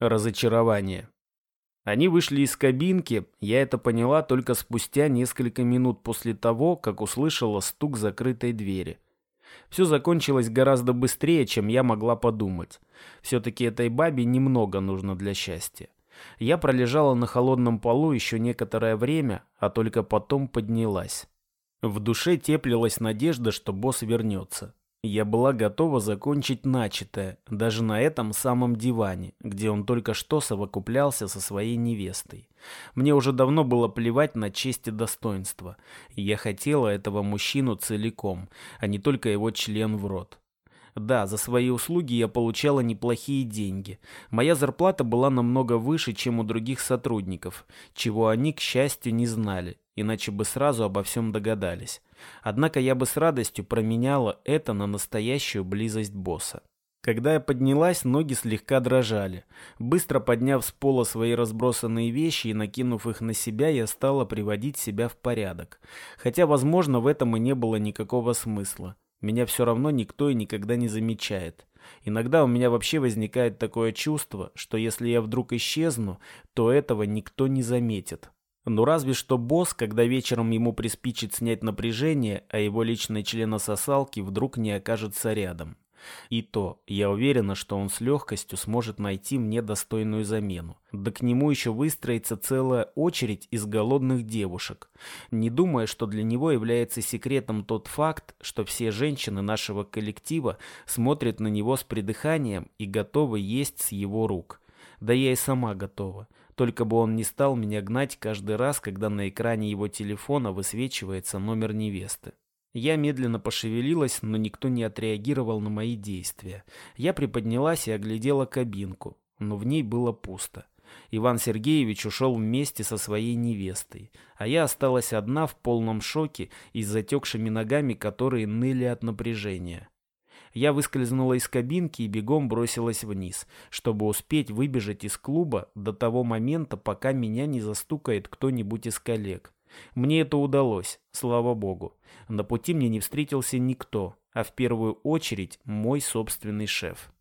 Разочарование. Они вышли из кабинки, я это поняла только спустя несколько минут после того, как услышала стук закрытой двери. Все закончилось гораздо быстрее, чем я могла подумать. Все-таки этой бабе немного нужно для счастья. Я пролежала на холодном полу еще некоторое время, а только потом поднялась. В душе теплилась надежда, что босс вернется. Я была готова закончить начатое, даже на этом самом диване, где он только что совокуплялся со своей невестой. Мне уже давно было плевать на честь и достоинство. Я хотела этого мужчину целиком, а не только его член в рот. Да, за свои услуги я получала неплохие деньги. Моя зарплата была намного выше, чем у других сотрудников, чего они, к счастью, не знали, иначе бы сразу обо всем догадались. Однако я бы с радостью променяла это на настоящую близость босса. Когда я поднялась, ноги слегка дрожали. Быстро подняв с пола свои разбросанные вещи и накинув их на себя, я стала приводить себя в порядок. Хотя, возможно, в этом и не было никакого смысла. Меня все равно никто и никогда не замечает. Иногда у меня вообще возникает такое чувство, что если я вдруг исчезну, то этого никто не заметит. Ну разве что босс, когда вечером ему приспичит снять напряжение, а его личный членососалки вдруг не окажется рядом. И то, я уверена, что он с легкостью сможет найти мне достойную замену. Да к нему еще выстроится целая очередь из голодных девушек. Не думая, что для него является секретом тот факт, что все женщины нашего коллектива смотрят на него с придыханием и готовы есть с его рук. Да я и сама готова. Только бы он не стал меня гнать каждый раз, когда на экране его телефона высвечивается номер невесты. Я медленно пошевелилась, но никто не отреагировал на мои действия. Я приподнялась и оглядела кабинку, но в ней было пусто. Иван Сергеевич ушел вместе со своей невестой, а я осталась одна в полном шоке и с затекшими ногами, которые ныли от напряжения. Я выскользнула из кабинки и бегом бросилась вниз, чтобы успеть выбежать из клуба до того момента, пока меня не застукает кто-нибудь из коллег. Мне это удалось, слава богу. На пути мне не встретился никто, а в первую очередь мой собственный шеф.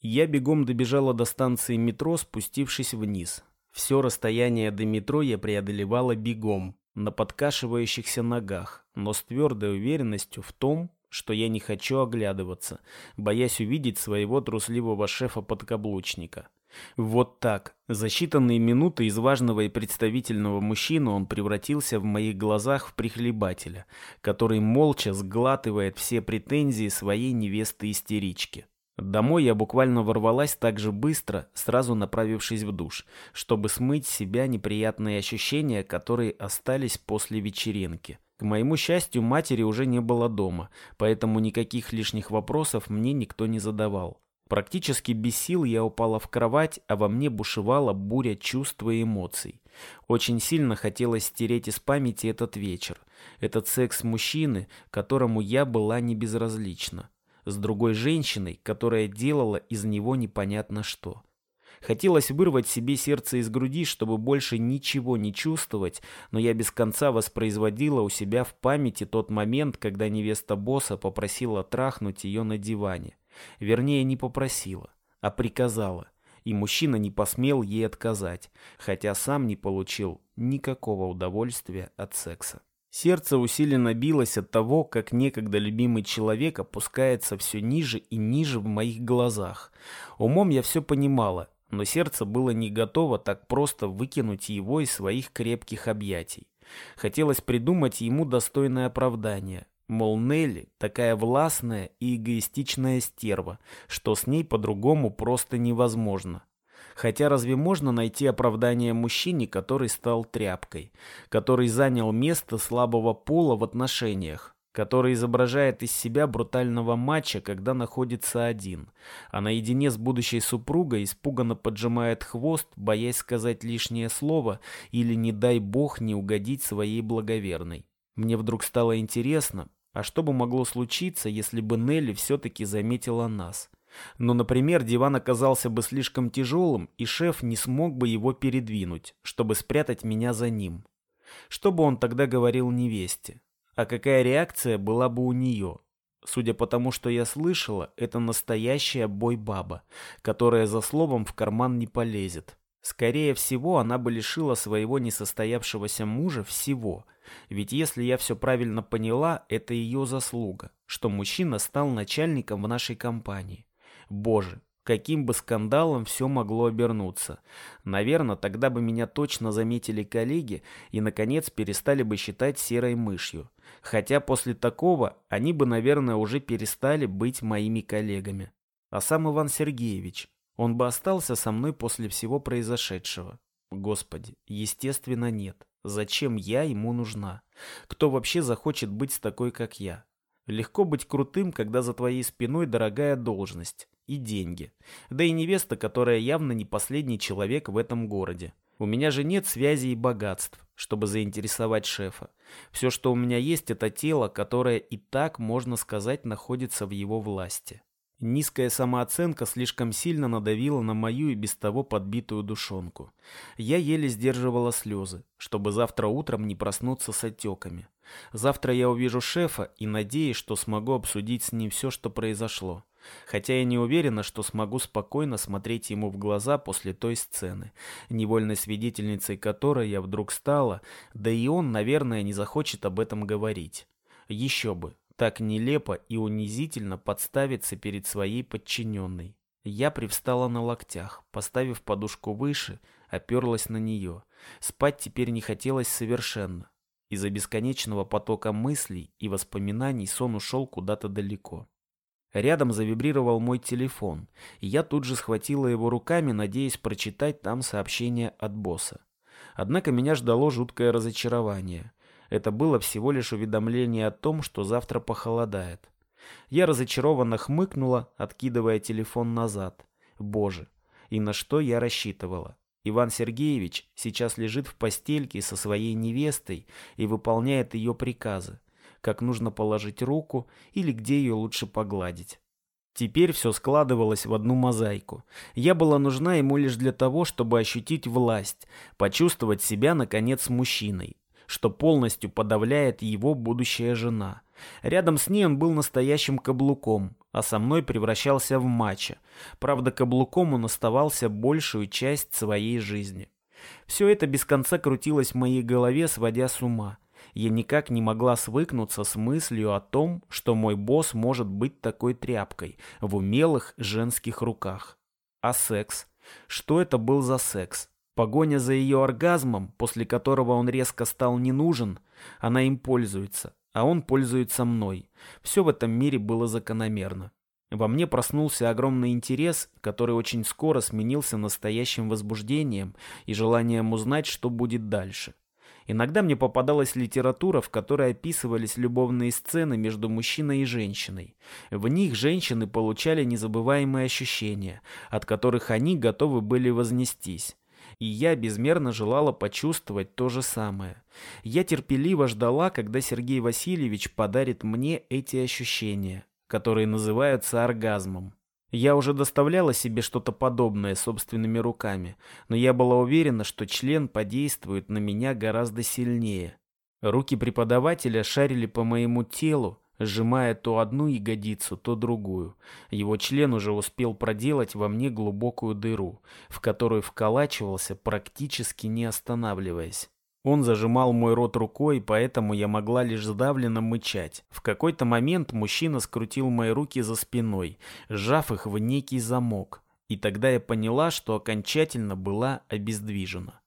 Я бегом добежала до станции метро, спустившись вниз. Все расстояние до метро я преодолевала бегом, на подкашивающихся ногах, но с твердой уверенностью в том, что я не хочу оглядываться, боясь увидеть своего трусливого шефа-подкаблучника. Вот так. За считанные минуты из важного и представительного мужчины он превратился в моих глазах в прихлебателя, который молча сглатывает все претензии своей невесты-истерички. Домой я буквально ворвалась так же быстро, сразу направившись в душ, чтобы смыть с себя неприятные ощущения, которые остались после вечеринки. К моему счастью, матери уже не было дома, поэтому никаких лишних вопросов мне никто не задавал. Практически без сил я упала в кровать, а во мне бушевала буря чувств и эмоций. Очень сильно хотелось стереть из памяти этот вечер, этот секс мужчины, которому я была не безразлична, с другой женщиной, которая делала из него непонятно что. Хотелось вырвать себе сердце из груди, чтобы больше ничего не чувствовать, но я без конца воспроизводила у себя в памяти тот момент, когда невеста босса попросила трахнуть ее на диване. Вернее, не попросила, а приказала. И мужчина не посмел ей отказать, хотя сам не получил никакого удовольствия от секса. Сердце усиленно билось от того, как некогда любимый человек опускается все ниже и ниже в моих глазах. Умом я все понимала, но сердце было не готово так просто выкинуть его из своих крепких объятий. Хотелось придумать ему достойное оправдание. Мол, Нелли такая властная и эгоистичная стерва, что с ней по-другому просто невозможно. Хотя разве можно найти оправдание мужчине, который стал тряпкой, который занял место слабого пола в отношениях? который изображает из себя брутального матча, когда находится один, а наедине с будущей супругой испуганно поджимает хвост, боясь сказать лишнее слово или, не дай бог, не угодить своей благоверной. Мне вдруг стало интересно, а что бы могло случиться, если бы Нелли все-таки заметила нас? Ну, например, диван оказался бы слишком тяжелым, и шеф не смог бы его передвинуть, чтобы спрятать меня за ним. Что бы он тогда говорил невесте? А какая реакция была бы у нее? Судя по тому, что я слышала, это настоящая бой-баба, которая за словом в карман не полезет. Скорее всего, она бы лишила своего несостоявшегося мужа всего. Ведь если я все правильно поняла, это ее заслуга, что мужчина стал начальником в нашей компании. Боже, каким бы скандалом все могло обернуться. Наверное, тогда бы меня точно заметили коллеги и, наконец, перестали бы считать серой мышью. Хотя после такого они бы, наверное, уже перестали быть моими коллегами. А сам Иван Сергеевич, он бы остался со мной после всего произошедшего. Господи, естественно, нет. Зачем я ему нужна? Кто вообще захочет быть с такой, как я? Легко быть крутым, когда за твоей спиной дорогая должность и деньги. Да и невеста, которая явно не последний человек в этом городе. У меня же нет связей и богатств, чтобы заинтересовать шефа. Все, что у меня есть, это тело, которое и так, можно сказать, находится в его власти. Низкая самооценка слишком сильно надавила на мою и без того подбитую душонку. Я еле сдерживала слезы, чтобы завтра утром не проснуться с отеками. Завтра я увижу шефа и надеюсь, что смогу обсудить с ним все, что произошло. Хотя я не уверена, что смогу спокойно смотреть ему в глаза после той сцены, невольной свидетельницей которой я вдруг стала, да и он, наверное, не захочет об этом говорить. Еще бы, так нелепо и унизительно подставиться перед своей подчиненной. Я привстала на локтях, поставив подушку выше, оперлась на нее. Спать теперь не хотелось совершенно. Из-за бесконечного потока мыслей и воспоминаний сон ушел куда-то далеко. Рядом завибрировал мой телефон, и я тут же схватила его руками, надеясь прочитать там сообщение от босса. Однако меня ждало жуткое разочарование. Это было всего лишь уведомление о том, что завтра похолодает. Я разочарованно хмыкнула, откидывая телефон назад. Боже, и на что я рассчитывала? Иван Сергеевич сейчас лежит в постельке со своей невестой и выполняет ее приказы, как нужно положить руку или где ее лучше погладить. Теперь все складывалось в одну мозаику. Я была нужна ему лишь для того, чтобы ощутить власть, почувствовать себя, наконец, мужчиной, что полностью подавляет его будущая жена. Рядом с ней он был настоящим каблуком, а со мной превращался в мачо. Правда, каблуком он оставался большую часть своей жизни. Все это без конца крутилось в моей голове, сводя с ума. Я никак не могла свыкнуться с мыслью о том, что мой босс может быть такой тряпкой в умелых женских руках. А секс? Что это был за секс? Погоня за ее оргазмом, после которого он резко стал не нужен, она им пользуется, а он пользуется мной. Все в этом мире было закономерно. Во мне проснулся огромный интерес, который очень скоро сменился настоящим возбуждением и желанием узнать, что будет дальше. Иногда мне попадалась литература, в которой описывались любовные сцены между мужчиной и женщиной. В них женщины получали незабываемые ощущения, от которых они готовы были вознестись и я безмерно желала почувствовать то же самое. Я терпеливо ждала, когда Сергей Васильевич подарит мне эти ощущения, которые называются оргазмом. Я уже доставляла себе что-то подобное собственными руками, но я была уверена, что член подействует на меня гораздо сильнее. Руки преподавателя шарили по моему телу, сжимая то одну ягодицу, то другую. Его член уже успел проделать во мне глубокую дыру, в которую вколачивался, практически не останавливаясь. Он зажимал мой рот рукой, поэтому я могла лишь сдавленно мычать. В какой-то момент мужчина скрутил мои руки за спиной, сжав их в некий замок. И тогда я поняла, что окончательно была обездвижена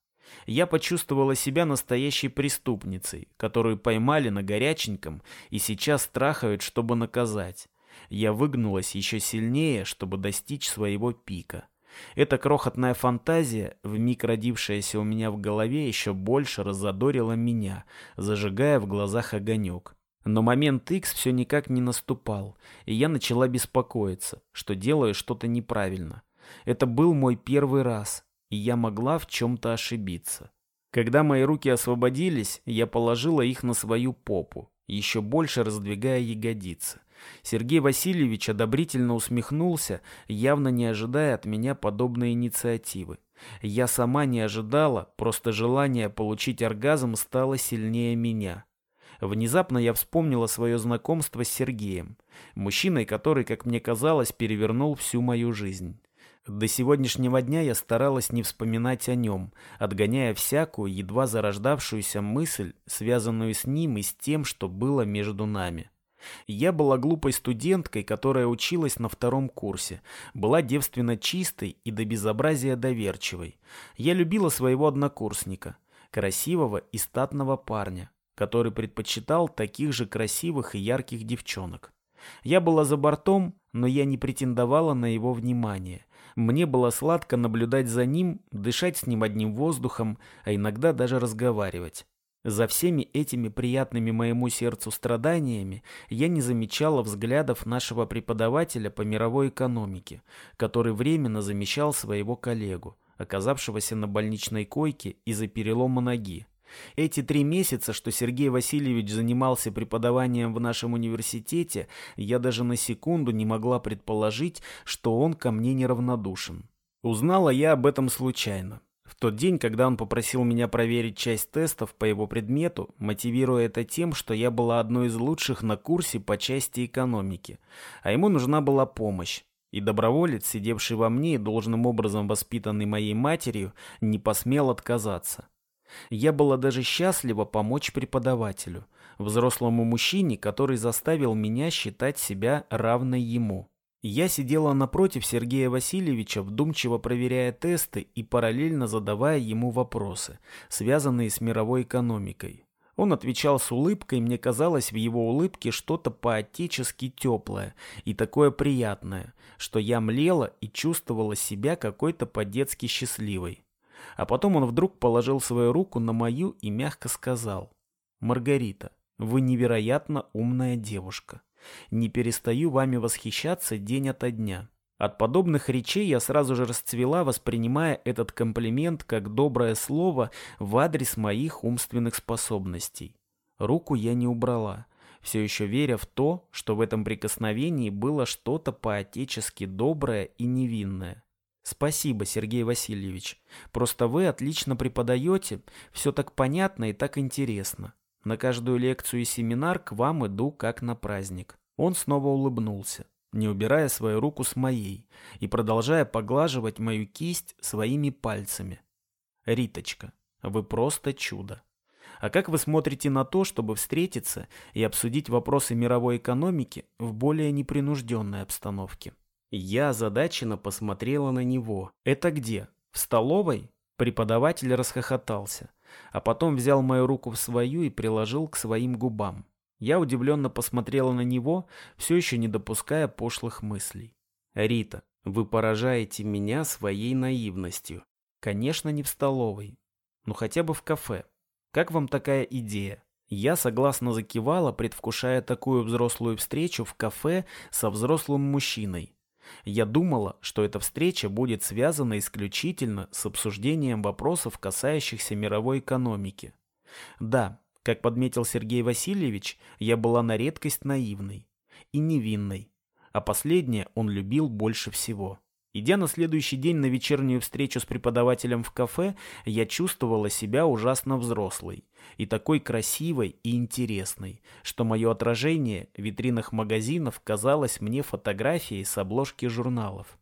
я почувствовала себя настоящей преступницей, которую поймали на горяченьком и сейчас страхают, чтобы наказать. Я выгнулась еще сильнее, чтобы достичь своего пика. Эта крохотная фантазия, вмиг родившаяся у меня в голове, еще больше разодорила меня, зажигая в глазах огонек. Но момент X все никак не наступал, и я начала беспокоиться, что делаю что-то неправильно. Это был мой первый раз, и я могла в чем-то ошибиться. Когда мои руки освободились, я положила их на свою попу, еще больше раздвигая ягодицы. Сергей Васильевич одобрительно усмехнулся, явно не ожидая от меня подобной инициативы. Я сама не ожидала, просто желание получить оргазм стало сильнее меня. Внезапно я вспомнила свое знакомство с Сергеем, мужчиной, который, как мне казалось, перевернул всю мою жизнь. До сегодняшнего дня я старалась не вспоминать о нем, отгоняя всякую, едва зарождавшуюся мысль, связанную с ним и с тем, что было между нами. Я была глупой студенткой, которая училась на втором курсе, была девственно чистой и до безобразия доверчивой. Я любила своего однокурсника, красивого и статного парня, который предпочитал таких же красивых и ярких девчонок. Я была за бортом, но я не претендовала на его внимание. Мне было сладко наблюдать за ним, дышать с ним одним воздухом, а иногда даже разговаривать. За всеми этими приятными моему сердцу страданиями я не замечала взглядов нашего преподавателя по мировой экономике, который временно замещал своего коллегу, оказавшегося на больничной койке из-за перелома ноги. Эти три месяца, что Сергей Васильевич занимался преподаванием в нашем университете, я даже на секунду не могла предположить, что он ко мне неравнодушен. Узнала я об этом случайно. В тот день, когда он попросил меня проверить часть тестов по его предмету, мотивируя это тем, что я была одной из лучших на курсе по части экономики, а ему нужна была помощь, и доброволец, сидевший во мне и должным образом воспитанный моей матерью, не посмел отказаться. Я была даже счастлива помочь преподавателю, взрослому мужчине, который заставил меня считать себя равной ему. Я сидела напротив Сергея Васильевича, вдумчиво проверяя тесты и параллельно задавая ему вопросы, связанные с мировой экономикой. Он отвечал с улыбкой, мне казалось в его улыбке что-то по-отечески теплое и такое приятное, что я млела и чувствовала себя какой-то по-детски счастливой. А потом он вдруг положил свою руку на мою и мягко сказал, «Маргарита, вы невероятно умная девушка». Не перестаю вами восхищаться день ото дня. От подобных речей я сразу же расцвела, воспринимая этот комплимент как доброе слово в адрес моих умственных способностей. Руку я не убрала, все еще веря в то, что в этом прикосновении было что-то по-отечески доброе и невинное. Спасибо, Сергей Васильевич. Просто вы отлично преподаете, все так понятно и так интересно. На каждую лекцию и семинар к вам иду как на праздник. Он снова улыбнулся, не убирая свою руку с моей и продолжая поглаживать мою кисть своими пальцами. Риточка, вы просто чудо. А как вы смотрите на то, чтобы встретиться и обсудить вопросы мировой экономики в более непринужденной обстановке? Я озадаченно посмотрела на него. Это где? В столовой? Преподаватель расхохотался а потом взял мою руку в свою и приложил к своим губам. Я удивленно посмотрела на него, все еще не допуская пошлых мыслей. «Рита, вы поражаете меня своей наивностью. Конечно, не в столовой, но хотя бы в кафе. Как вам такая идея?» Я согласно закивала, предвкушая такую взрослую встречу в кафе со взрослым мужчиной, я думала, что эта встреча будет связана исключительно с обсуждением вопросов, касающихся мировой экономики. Да, как подметил Сергей Васильевич, я была на редкость наивной и невинной, а последнее он любил больше всего. Идя на следующий день на вечернюю встречу с преподавателем в кафе, я чувствовала себя ужасно взрослой и такой красивой и интересной, что мое отражение в витринах магазинов казалось мне фотографией с обложки журналов.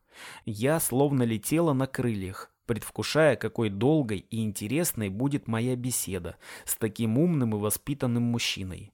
Я словно летела на крыльях, предвкушая, какой долгой и интересной будет моя беседа с таким умным и воспитанным мужчиной.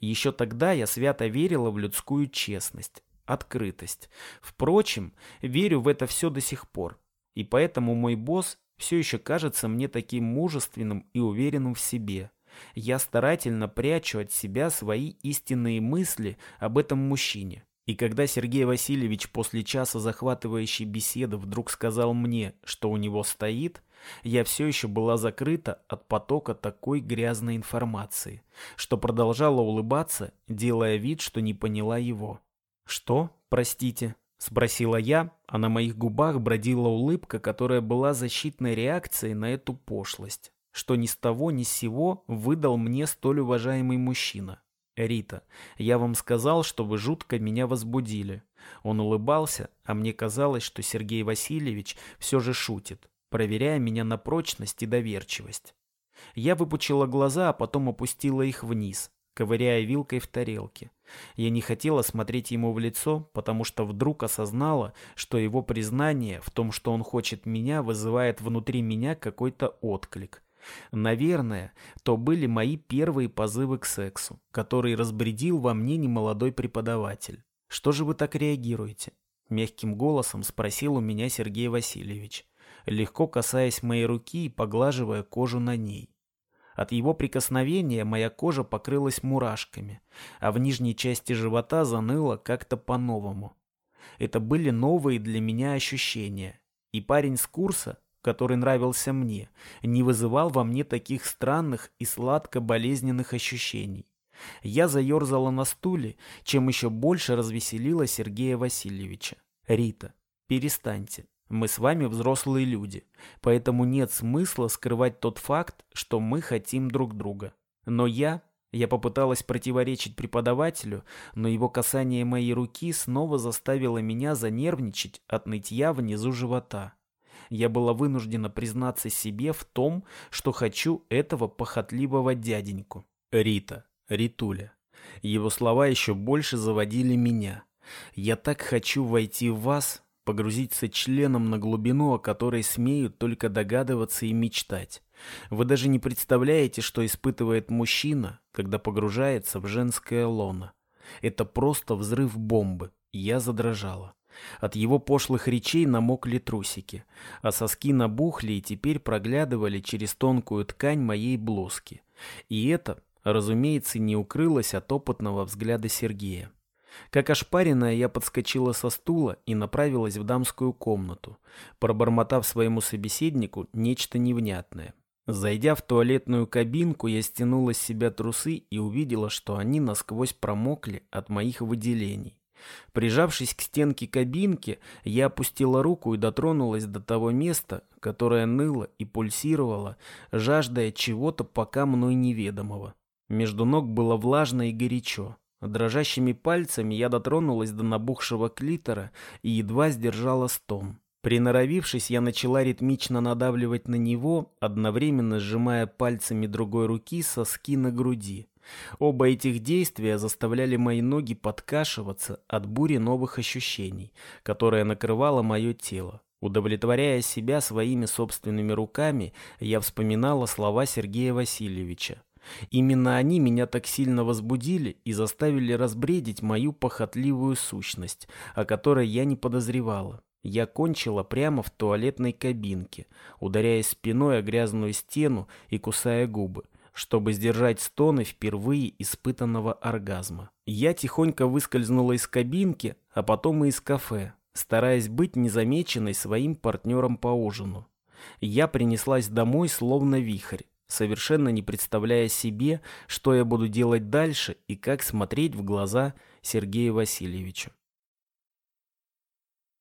Еще тогда я свято верила в людскую честность, открытость. Впрочем, верю в это все до сих пор. И поэтому мой босс все еще кажется мне таким мужественным и уверенным в себе. Я старательно прячу от себя свои истинные мысли об этом мужчине. И когда Сергей Васильевич после часа захватывающей беседы вдруг сказал мне, что у него стоит, я все еще была закрыта от потока такой грязной информации, что продолжала улыбаться, делая вид, что не поняла его. «Что? Простите?» — спросила я, а на моих губах бродила улыбка, которая была защитной реакцией на эту пошлость, что ни с того ни с сего выдал мне столь уважаемый мужчина. «Рита, я вам сказал, что вы жутко меня возбудили». Он улыбался, а мне казалось, что Сергей Васильевич все же шутит, проверяя меня на прочность и доверчивость. Я выпучила глаза, а потом опустила их вниз, ковыряя вилкой в тарелке. Я не хотела смотреть ему в лицо, потому что вдруг осознала, что его признание в том, что он хочет меня, вызывает внутри меня какой-то отклик. Наверное, то были мои первые позывы к сексу, который разбредил во мне немолодой преподаватель. Что же вы так реагируете? Мягким голосом спросил у меня Сергей Васильевич, легко касаясь моей руки и поглаживая кожу на ней. От его прикосновения моя кожа покрылась мурашками, а в нижней части живота заныло как-то по-новому. Это были новые для меня ощущения. И парень с курса, который нравился мне, не вызывал во мне таких странных и сладко-болезненных ощущений. Я заерзала на стуле, чем еще больше развеселила Сергея Васильевича. «Рита, перестаньте. Мы с вами взрослые люди, поэтому нет смысла скрывать тот факт, что мы хотим друг друга. Но я... Я попыталась противоречить преподавателю, но его касание моей руки снова заставило меня занервничать от нытья внизу живота. Я была вынуждена признаться себе в том, что хочу этого похотливого дяденьку. Рита, Ритуля. Его слова еще больше заводили меня. Я так хочу войти в вас, погрузиться членом на глубину, о которой смеют только догадываться и мечтать. Вы даже не представляете, что испытывает мужчина, когда погружается в женское лоно. Это просто взрыв бомбы. Я задрожала. От его пошлых речей намокли трусики, а соски набухли и теперь проглядывали через тонкую ткань моей блузки. И это, разумеется, не укрылось от опытного взгляда Сергея. Как ошпаренная, я подскочила со стула и направилась в дамскую комнату, пробормотав своему собеседнику нечто невнятное. Зайдя в туалетную кабинку, я стянула с себя трусы и увидела, что они насквозь промокли от моих выделений. Прижавшись к стенке кабинки, я опустила руку и дотронулась до того места, которое ныло и пульсировало, жаждая чего-то пока мной неведомого. Между ног было влажно и горячо. Дрожащими пальцами я дотронулась до набухшего клитора и едва сдержала стон. Приноровившись, я начала ритмично надавливать на него, одновременно сжимая пальцами другой руки соски на груди. Оба этих действия заставляли мои ноги подкашиваться от бури новых ощущений, которая накрывала мое тело. Удовлетворяя себя своими собственными руками, я вспоминала слова Сергея Васильевича. Именно они меня так сильно возбудили и заставили разбредить мою похотливую сущность, о которой я не подозревала. Я кончила прямо в туалетной кабинке, ударяясь спиной о грязную стену и кусая губы, чтобы сдержать стоны впервые испытанного оргазма. Я тихонько выскользнула из кабинки, а потом и из кафе, стараясь быть незамеченной своим партнером по ужину. Я принеслась домой словно вихрь, совершенно не представляя себе, что я буду делать дальше и как смотреть в глаза Сергею Васильевичу.